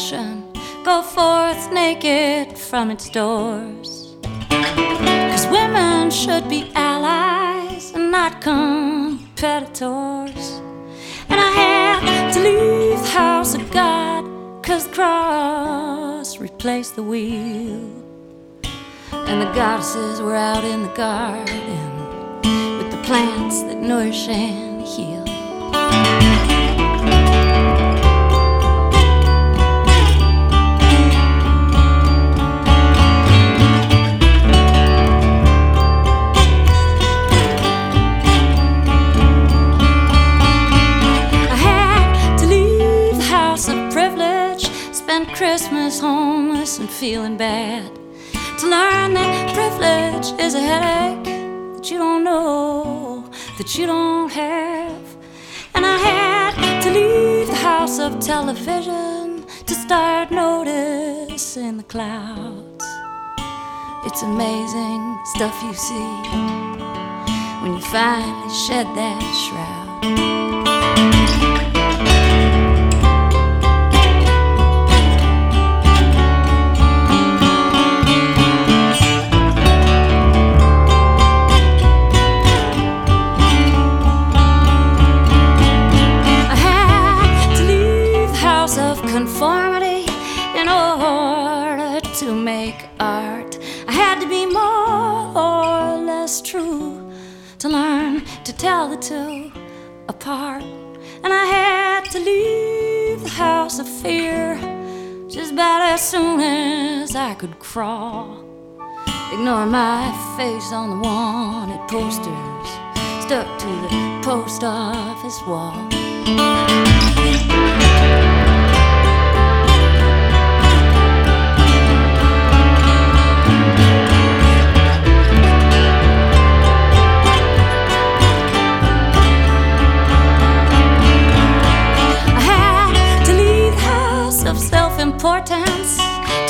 fashion go forth naked from its doors. Cause women should be allies and not competitors. And I had to leave the house of God, cause the cross replaced the wheel. And the goddesses were out in the garden with the plants that nourish and heal. Christmas homeless and feeling bad. To learn that privilege is a headache that you don't know, that you don't have. And I had to leave the house of television to start noticing the clouds. It's amazing stuff you see when you finally shed that shroud. Conformity in order to make art. I had to be more or less true to learn to tell the two apart. And I had to leave the house of fear just about as soon as I could crawl. Ignore my face on the wanted posters stuck to the post office wall. Self-importance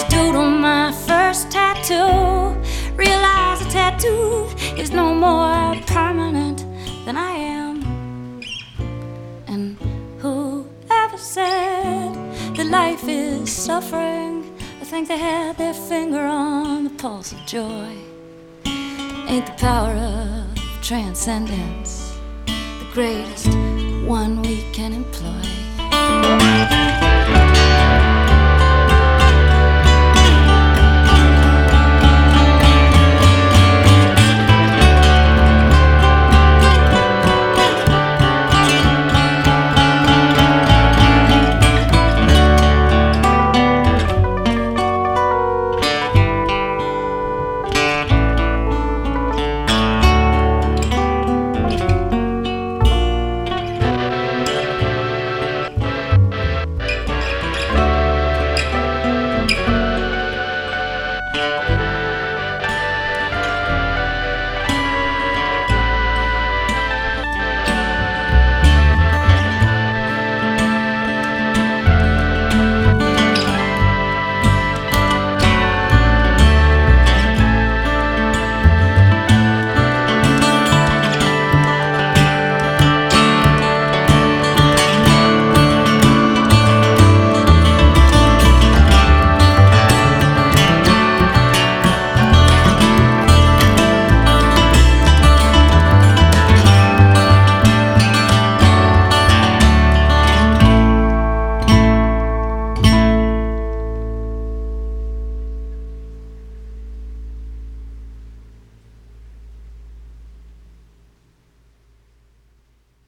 to doodle my first tattoo. Realize a tattoo is no more permanent than I am. And whoever said that life is suffering, I think they had their finger on the pulse of joy. Ain't the power of transcendence the greatest one we can employ?